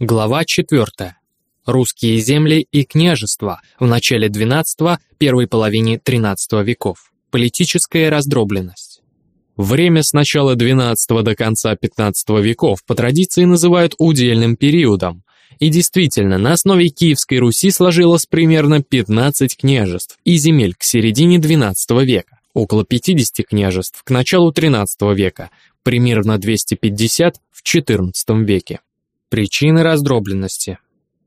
Глава 4. Русские земли и княжества в начале XII – первой половине XIII веков. Политическая раздробленность. Время с начала XII до конца XV веков по традиции называют удельным периодом. И действительно, на основе Киевской Руси сложилось примерно 15 княжеств и земель к середине XII века, около 50 княжеств к началу XIII века, примерно 250 в XIV веке. Причины раздробленности.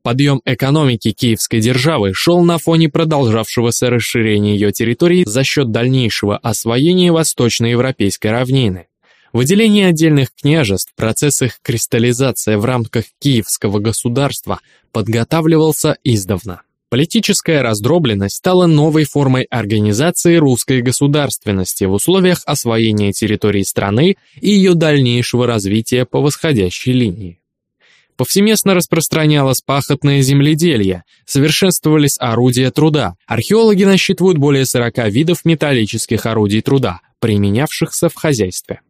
Подъем экономики киевской державы шел на фоне продолжавшегося расширения ее территорий за счет дальнейшего освоения восточноевропейской равнины. Выделение отдельных княжеств, процесс их кристаллизации в рамках киевского государства подготавливался издавна. Политическая раздробленность стала новой формой организации русской государственности в условиях освоения территории страны и ее дальнейшего развития по восходящей линии. Повсеместно распространялось пахотное земледелие, совершенствовались орудия труда. Археологи насчитывают более 40 видов металлических орудий труда, применявшихся в хозяйстве.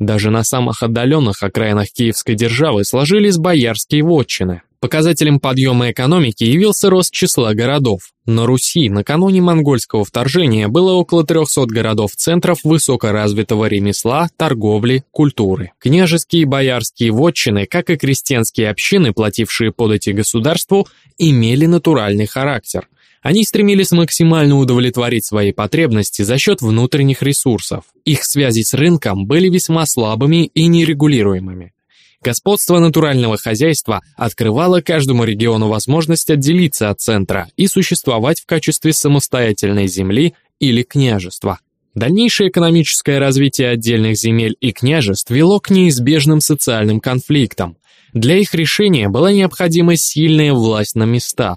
Даже на самых отдаленных окраинах Киевской державы сложились боярские вотчины. Показателем подъема экономики явился рост числа городов. На Руси накануне монгольского вторжения было около 300 городов-центров высокоразвитого ремесла, торговли, культуры. Княжеские и боярские вотчины, как и крестьянские общины, платившие подати государству, имели натуральный характер. Они стремились максимально удовлетворить свои потребности за счет внутренних ресурсов. Их связи с рынком были весьма слабыми и нерегулируемыми. Господство натурального хозяйства открывало каждому региону возможность отделиться от центра и существовать в качестве самостоятельной земли или княжества. Дальнейшее экономическое развитие отдельных земель и княжеств вело к неизбежным социальным конфликтам. Для их решения была необходима сильная власть на местах.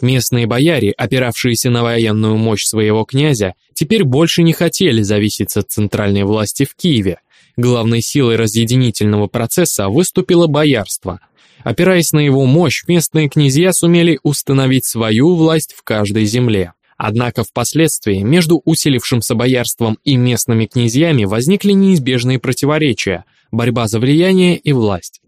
Местные бояре, опиравшиеся на военную мощь своего князя, теперь больше не хотели зависеть от центральной власти в Киеве, Главной силой разъединительного процесса выступило боярство. Опираясь на его мощь, местные князья сумели установить свою власть в каждой земле. Однако впоследствии между усилившимся боярством и местными князьями возникли неизбежные противоречия, борьба за влияние и власть.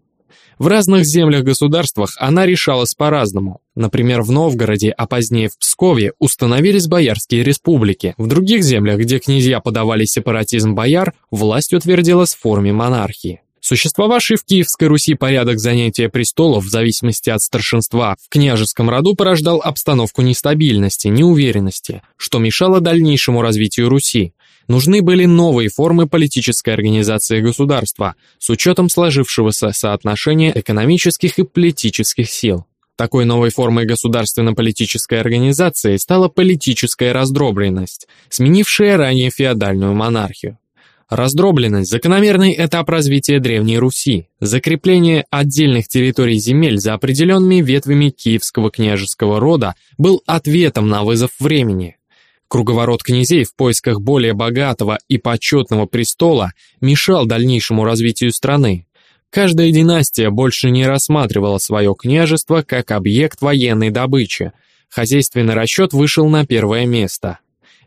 В разных землях-государствах она решалась по-разному. Например, в Новгороде, а позднее в Пскове установились боярские республики. В других землях, где князья подавали сепаратизм бояр, власть утвердилась в форме монархии. Существовавший в Киевской Руси порядок занятия престолов в зависимости от старшинства в княжеском роду порождал обстановку нестабильности, неуверенности, что мешало дальнейшему развитию Руси. Нужны были новые формы политической организации государства с учетом сложившегося соотношения экономических и политических сил. Такой новой формой государственно-политической организации стала политическая раздробленность, сменившая ранее феодальную монархию. Раздробленность – закономерный этап развития Древней Руси, закрепление отдельных территорий земель за определенными ветвями киевского княжеского рода был ответом на вызов времени – Круговорот князей в поисках более богатого и почетного престола мешал дальнейшему развитию страны. Каждая династия больше не рассматривала свое княжество как объект военной добычи. Хозяйственный расчет вышел на первое место.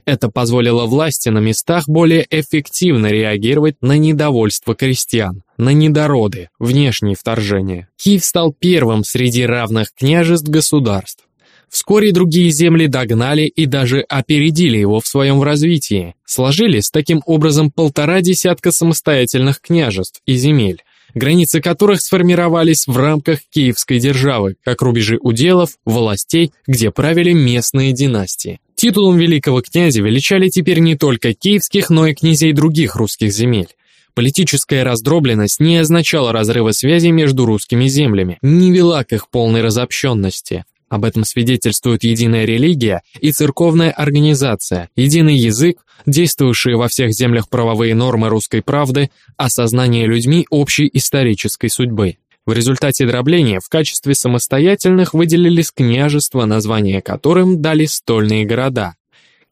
Это позволило власти на местах более эффективно реагировать на недовольство крестьян, на недороды, внешние вторжения. Киев стал первым среди равных княжеств государств. Вскоре другие земли догнали и даже опередили его в своем развитии. Сложились таким образом полтора десятка самостоятельных княжеств и земель, границы которых сформировались в рамках Киевской державы, как рубежи уделов, властей, где правили местные династии. Титулом великого князя величали теперь не только киевских, но и князей других русских земель. Политическая раздробленность не означала разрыва связи между русскими землями, не вела к их полной разобщенности. Об этом свидетельствует единая религия и церковная организация, единый язык, действующие во всех землях правовые нормы русской правды, осознание людьми общей исторической судьбы. В результате дробления в качестве самостоятельных выделились княжества, названия которым дали стольные города.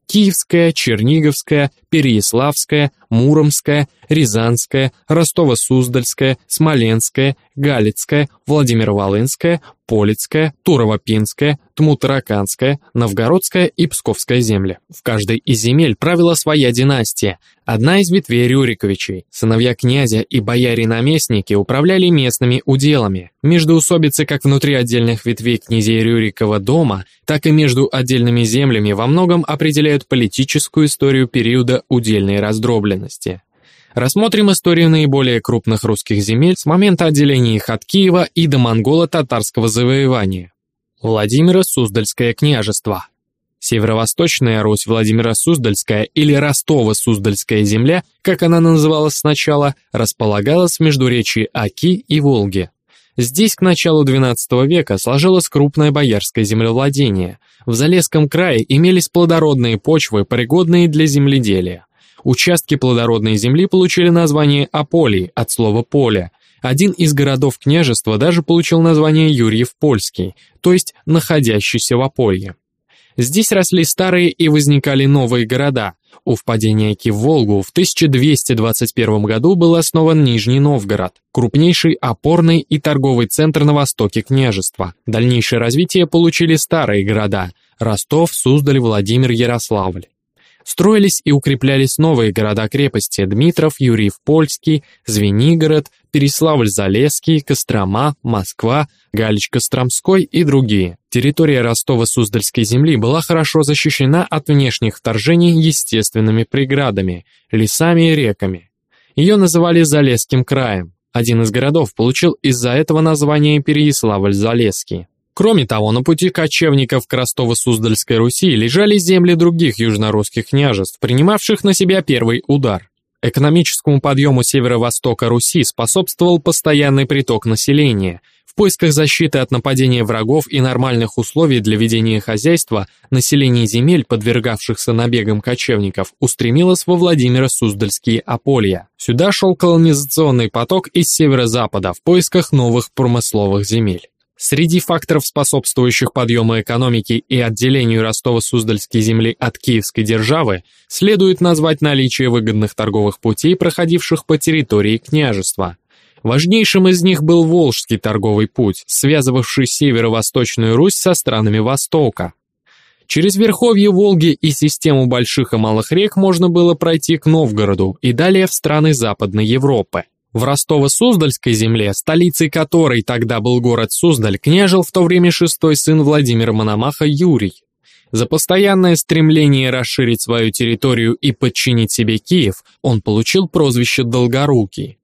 Киевская, Черниговская, Переяславская, Муромская, Рязанская, Ростово-Суздальская, Смоленская, Галицкая, Владимир-Волынская, Полицкая, Турово-Пинская, Тмутараканская, Новгородская и Псковская земли. В каждой из земель правила своя династия. Одна из ветвей Рюриковичей, сыновья князя и бояре-наместники управляли местными уделами. Междоусобицы как внутри отдельных ветвей князей Рюрикова дома, так и между отдельными землями во многом определяют политическую историю периода удельной раздробленности. Рассмотрим историю наиболее крупных русских земель с момента отделения их от Киева и до монголо-татарского завоевания. Владимиро Суздальское княжество. Северо-восточная Русь Владимиро-Суздальская или Ростово-Суздальская земля, как она называлась сначала, располагалась в междуречии Оки и Волги. Здесь к началу XII века сложилось крупное боярское землевладение. В Залесском крае имелись плодородные почвы, пригодные для земледелия. Участки плодородной земли получили название Аполий от слова «поле». Один из городов княжества даже получил название Юрьев-Польский, то есть находящийся в Аполье. Здесь росли старые и возникали новые города. У впадения реки в Волгу в 1221 году был основан Нижний Новгород, крупнейший опорный и торговый центр на востоке княжества. Дальнейшее развитие получили старые города – Ростов, Суздаль, Владимир, Ярославль. Строились и укреплялись новые города-крепости Дмитров, Юрьев-Польский, Звенигород, Переславль-Залесский, Кострома, Москва, Галич-Костромской и другие. Территория Ростова-Суздальской земли была хорошо защищена от внешних вторжений естественными преградами, лесами и реками. Ее называли Залесским краем. Один из городов получил из-за этого название Переяславль-Залесский. Кроме того, на пути кочевников к Ростово-Суздальской Руси лежали земли других южнорусских княжеств, принимавших на себя первый удар. Экономическому подъему северо-востока Руси способствовал постоянный приток населения. В поисках защиты от нападения врагов и нормальных условий для ведения хозяйства население земель, подвергавшихся набегам кочевников, устремилось во Владимиро-Суздальские Аполья. Сюда шел колонизационный поток из северо-запада в поисках новых промысловых земель. Среди факторов, способствующих подъему экономики и отделению Ростова-Суздальской земли от Киевской державы, следует назвать наличие выгодных торговых путей, проходивших по территории княжества. Важнейшим из них был Волжский торговый путь, связывавший северо-восточную Русь со странами Востока. Через верховье Волги и систему больших и малых рек можно было пройти к Новгороду и далее в страны Западной Европы. В Ростово-Суздальской земле, столицей которой тогда был город Суздаль, княжил в то время шестой сын Владимира Мономаха Юрий. За постоянное стремление расширить свою территорию и подчинить себе Киев, он получил прозвище Долгорукий.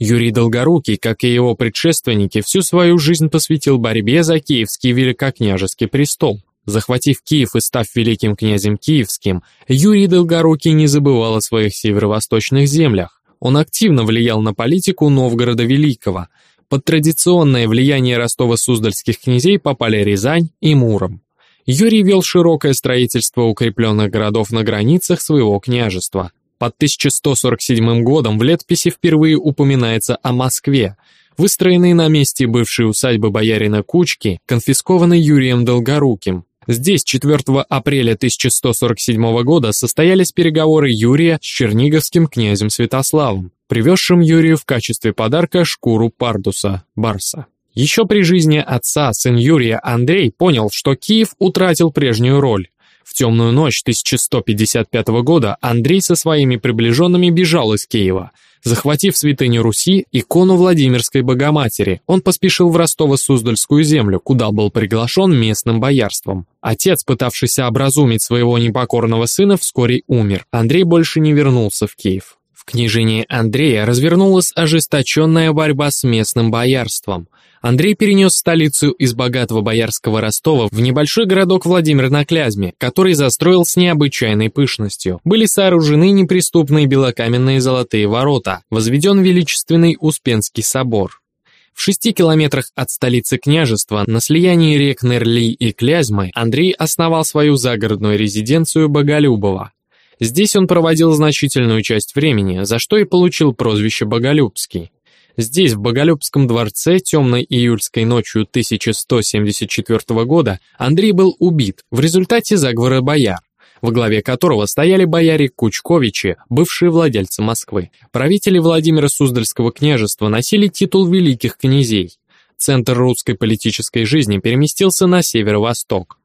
Юрий Долгорукий, как и его предшественники, всю свою жизнь посвятил борьбе за киевский великокняжеский престол. Захватив Киев и став великим князем киевским, Юрий Долгорукий не забывал о своих северо-восточных землях. Он активно влиял на политику Новгорода Великого. Под традиционное влияние Ростова-Суздальских князей попали Рязань и Муром. Юрий вел широкое строительство укрепленных городов на границах своего княжества. Под 1147 годом в летописи впервые упоминается о Москве, выстроенной на месте бывшей усадьбы боярина Кучки, конфискованной Юрием Долгоруким. Здесь 4 апреля 1147 года состоялись переговоры Юрия с черниговским князем Святославом, привезшим Юрию в качестве подарка шкуру пардуса, барса. Еще при жизни отца сын Юрия Андрей понял, что Киев утратил прежнюю роль. В темную ночь 1155 года Андрей со своими приближенными бежал из Киева – Захватив святыню Руси, икону Владимирской Богоматери, он поспешил в Ростово-Суздальскую землю, куда был приглашен местным боярством. Отец, пытавшийся образумить своего непокорного сына, вскоре умер. Андрей больше не вернулся в Киев. В княжении Андрея развернулась ожесточенная борьба с местным боярством. Андрей перенес столицу из богатого боярского Ростова в небольшой городок Владимир на Клязьме, который застроил с необычайной пышностью. Были сооружены неприступные белокаменные золотые ворота, возведен величественный Успенский собор. В шести километрах от столицы княжества, на слиянии рек Нерли и Клязьмы, Андрей основал свою загородную резиденцию Боголюбово. Здесь он проводил значительную часть времени, за что и получил прозвище Боголюбский. Здесь, в Боголюбском дворце, темной июльской ночью 1174 года, Андрей был убит в результате заговора бояр. во главе которого стояли бояре Кучковичи, бывшие владельцы Москвы. Правители Владимира Суздальского княжества носили титул великих князей. Центр русской политической жизни переместился на северо-восток.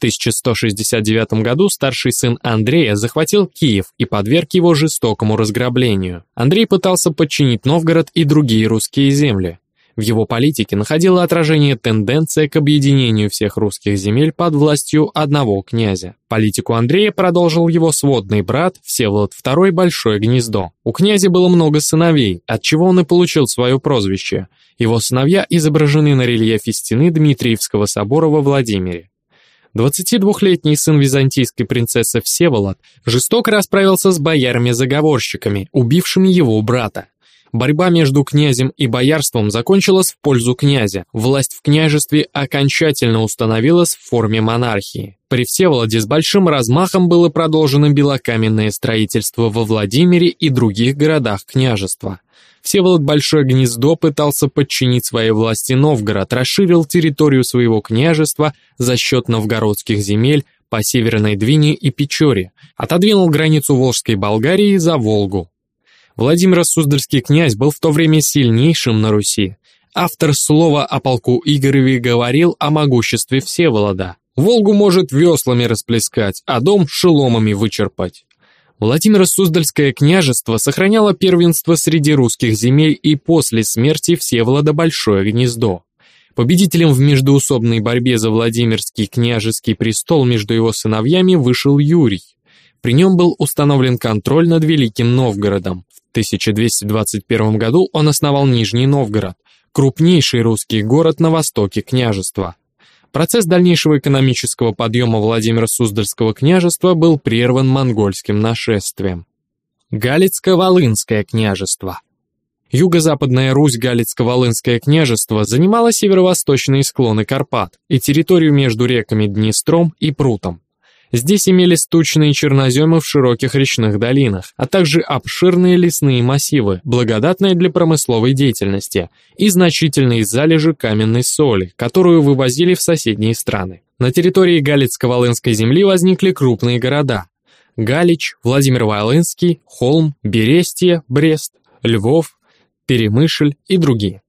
В 1169 году старший сын Андрея захватил Киев и подверг его жестокому разграблению. Андрей пытался подчинить Новгород и другие русские земли. В его политике находила отражение тенденция к объединению всех русских земель под властью одного князя. Политику Андрея продолжил его сводный брат Всеволод II Большое Гнездо. У князя было много сыновей, от чего он и получил свое прозвище. Его сыновья изображены на рельефе стены Дмитриевского собора во Владимире. 22-летний сын византийской принцессы Всеволод жестоко расправился с боярами-заговорщиками, убившими его брата. Борьба между князем и боярством закончилась в пользу князя. Власть в княжестве окончательно установилась в форме монархии. При Всеволоде с большим размахом было продолжено белокаменное строительство во Владимире и других городах княжества. Всеволод Большое Гнездо пытался подчинить своей власти Новгород, расширил территорию своего княжества за счет новгородских земель по Северной Двине и Печоре, отодвинул границу Волжской Болгарии за Волгу. Владимир Суздальский князь был в то время сильнейшим на Руси. Автор слова о полку Игореве говорил о могуществе Всеволода. Волгу может веслами расплескать, а дом шеломами вычерпать. Владимир Суздальское княжество сохраняло первенство среди русских земель и после смерти Всеволода Большое Гнездо. Победителем в междуусобной борьбе за Владимирский княжеский престол между его сыновьями вышел Юрий. При нем был установлен контроль над Великим Новгородом. 1221 году он основал Нижний Новгород, крупнейший русский город на востоке княжества. Процесс дальнейшего экономического подъема Владимира Суздальского княжества был прерван монгольским нашествием. Галицко-Волынское княжество Юго-западная Русь Галицко-Волынское княжество занимала северо-восточные склоны Карпат и территорию между реками Днестром и Прутом. Здесь имелись тучные черноземы в широких речных долинах, а также обширные лесные массивы, благодатные для промысловой деятельности, и значительные залежи каменной соли, которую вывозили в соседние страны. На территории Галицко-Волынской земли возникли крупные города. Галич, Владимир-Волынский, Холм, Берестия, Брест, Львов, Перемышль и другие.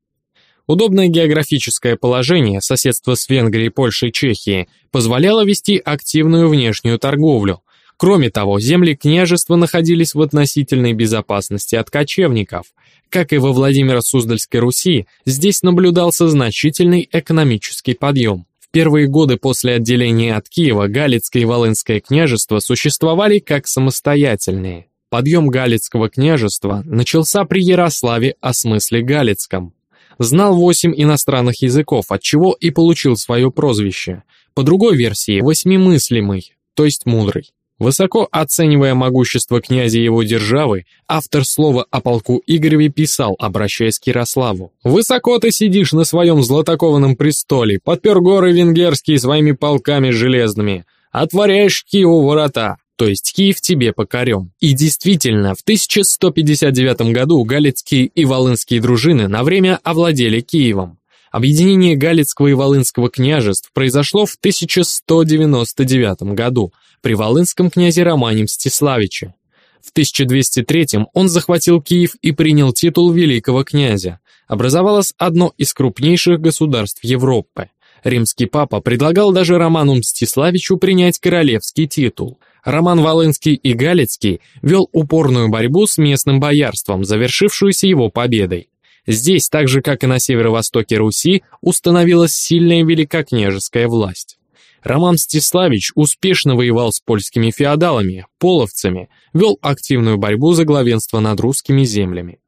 Удобное географическое положение, соседство с Венгрией, Польшей Чехией, позволяло вести активную внешнюю торговлю. Кроме того, земли княжества находились в относительной безопасности от кочевников. Как и во Владимиро-Суздальской Руси, здесь наблюдался значительный экономический подъем. В первые годы после отделения от Киева Галицкое и Волынское княжества существовали как самостоятельные. Подъем Галицкого княжества начался при Ярославе о смысле Галицком. Знал восемь иностранных языков, от чего и получил свое прозвище. По другой версии, восьмимыслимый, то есть мудрый. Высоко оценивая могущество князя его державы, автор слова о полку Игореве писал, обращаясь к Ярославу. «Высоко ты сидишь на своем златокованном престоле, подпер горы венгерские своими полками железными, отворяешь Киеву ворота, то есть Киев тебе покорен. И действительно, в 1159 году галицкие и волынские дружины на время овладели Киевом. Объединение Галицкого и Волынского княжеств произошло в 1199 году при волынском князе Романе Мстиславиче. В 1203 он захватил Киев и принял титул великого князя. Образовалось одно из крупнейших государств Европы. Римский папа предлагал даже Роману Мстиславичу принять королевский титул – Роман Волынский и Галицкий вел упорную борьбу с местным боярством, завершившуюся его победой. Здесь, так же как и на северо-востоке Руси, установилась сильная великокняжеская власть. Роман Стиславич успешно воевал с польскими феодалами, половцами, вел активную борьбу за главенство над русскими землями.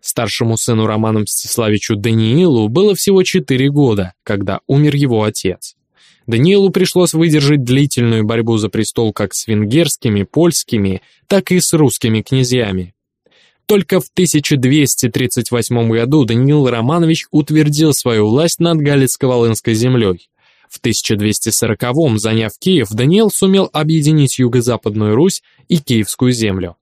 Старшему сыну Романа Мстиславичу Даниилу было всего 4 года, когда умер его отец. Даниилу пришлось выдержать длительную борьбу за престол как с венгерскими, польскими, так и с русскими князьями. Только в 1238 году Даниил Романович утвердил свою власть над Галицко-Волынской землей. В 1240-м, заняв Киев, Даниил сумел объединить Юго-Западную Русь и Киевскую землю.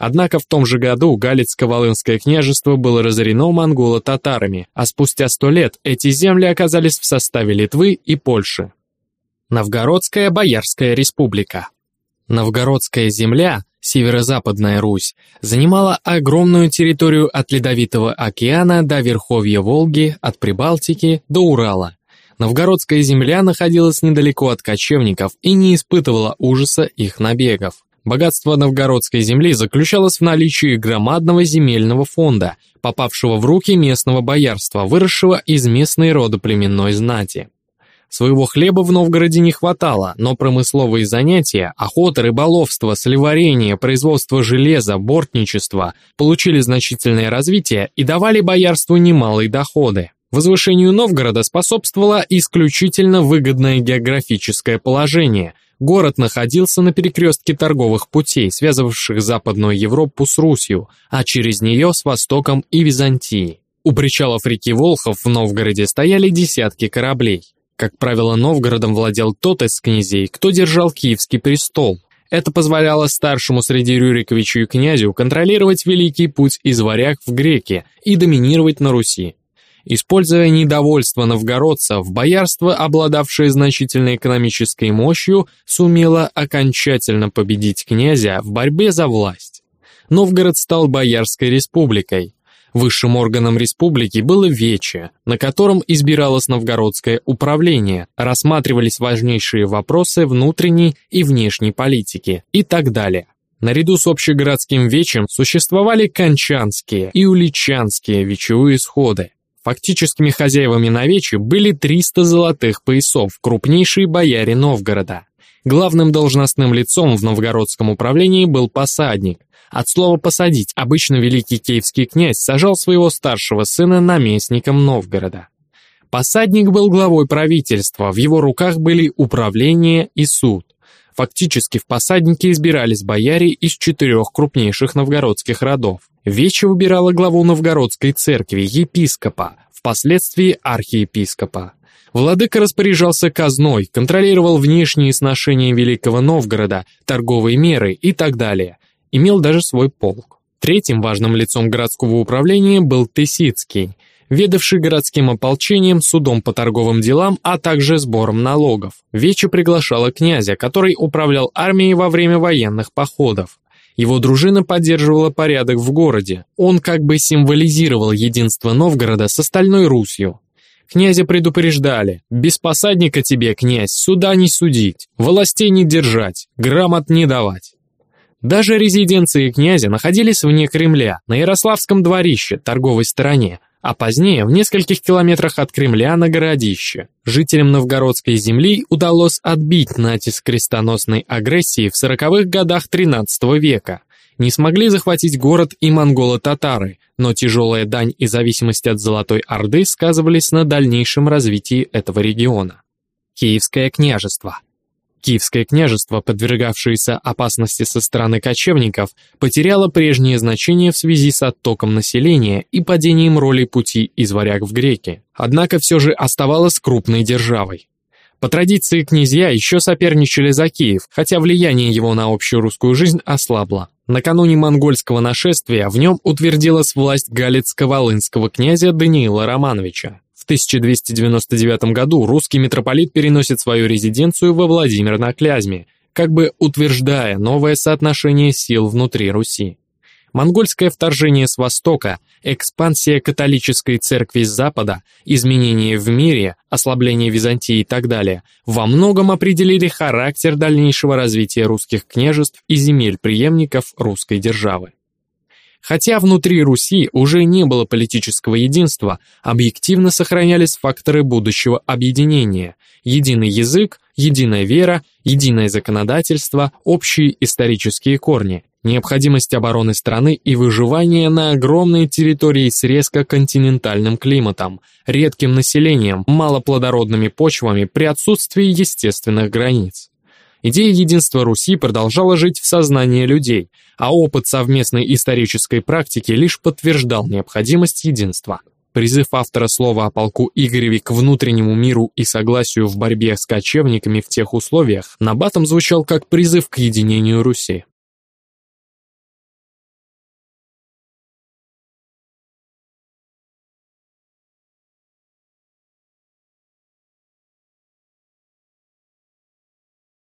Однако в том же году Галицко-Волынское княжество было разорено монголо-татарами, а спустя сто лет эти земли оказались в составе Литвы и Польши. Новгородская Боярская республика Новгородская земля, северо-западная Русь, занимала огромную территорию от Ледовитого океана до верховья Волги, от Прибалтики до Урала. Новгородская земля находилась недалеко от кочевников и не испытывала ужаса их набегов. Богатство новгородской земли заключалось в наличии громадного земельного фонда, попавшего в руки местного боярства, выросшего из местной родоплеменной знати. Своего хлеба в Новгороде не хватало, но промысловые занятия, охота, рыболовство, сливарение, производство железа, бортничество получили значительное развитие и давали боярству немалые доходы. Возвышению Новгорода способствовало исключительно выгодное географическое положение. Город находился на перекрестке торговых путей, связывавших Западную Европу с Русью, а через нее с Востоком и Византией. У причалов реки Волхов в Новгороде стояли десятки кораблей. Как правило, Новгородом владел тот из князей, кто держал Киевский престол. Это позволяло старшему среди Рюриковичу и князю контролировать Великий путь из варяг в греки и доминировать на Руси. Используя недовольство новгородцев, боярство, обладавшее значительной экономической мощью, сумело окончательно победить князя в борьбе за власть. Новгород стал Боярской республикой. Высшим органом республики было Вече, на котором избиралось новгородское управление, рассматривались важнейшие вопросы внутренней и внешней политики и так далее. Наряду с общегородским вечем существовали кончанские и уличанские вечевые сходы. Фактическими хозяевами Навечи были 300 золотых поясов, крупнейшие бояре Новгорода. Главным должностным лицом в новгородском управлении был посадник. От слова «посадить» обычно великий киевский князь сажал своего старшего сына наместником Новгорода. Посадник был главой правительства, в его руках были управление и суд. Фактически в посаднике избирались бояре из четырех крупнейших новгородских родов. Вече выбирала главу новгородской церкви, епископа, впоследствии архиепископа. Владыка распоряжался казной, контролировал внешние сношения Великого Новгорода, торговые меры и так далее. Имел даже свой полк. Третьим важным лицом городского управления был Тысяцкий, ведавший городским ополчением, судом по торговым делам, а также сбором налогов. Вече приглашала князя, который управлял армией во время военных походов. Его дружина поддерживала порядок в городе. Он как бы символизировал единство Новгорода с остальной Русью. Князя предупреждали, без посадника тебе, князь, суда не судить, властей не держать, грамот не давать. Даже резиденции князя находились вне Кремля, на Ярославском дворище, торговой стороне, а позднее в нескольких километрах от Кремля на городище. Жителям новгородской земли удалось отбить натиск крестоносной агрессии в сороковых годах XIII века. Не смогли захватить город и монголо-татары, но тяжелая дань и зависимость от Золотой Орды сказывались на дальнейшем развитии этого региона. Киевское княжество – Киевское княжество, подвергавшееся опасности со стороны кочевников, потеряло прежнее значение в связи с оттоком населения и падением роли пути из варяг в греки, однако все же оставалось крупной державой. По традиции князья еще соперничали за Киев, хотя влияние его на общую русскую жизнь ослабло. Накануне монгольского нашествия в нем утвердилась власть галицко-волынского князя Даниила Романовича. В 1299 году русский митрополит переносит свою резиденцию во Владимир на Клязьме, как бы утверждая новое соотношение сил внутри Руси. Монгольское вторжение с востока, экспансия католической церкви с запада, изменения в мире, ослабление Византии и так далее во многом определили характер дальнейшего развития русских княжеств и земель преемников русской державы. Хотя внутри Руси уже не было политического единства, объективно сохранялись факторы будущего объединения – единый язык, единая вера, единое законодательство, общие исторические корни, необходимость обороны страны и выживания на огромной территории с резко континентальным климатом, редким населением, малоплодородными почвами при отсутствии естественных границ. Идея единства Руси продолжала жить в сознании людей, а опыт совместной исторической практики лишь подтверждал необходимость единства. Призыв автора слова о полку Игореве к внутреннему миру и согласию в борьбе с кочевниками в тех условиях на батом звучал как призыв к единению Руси.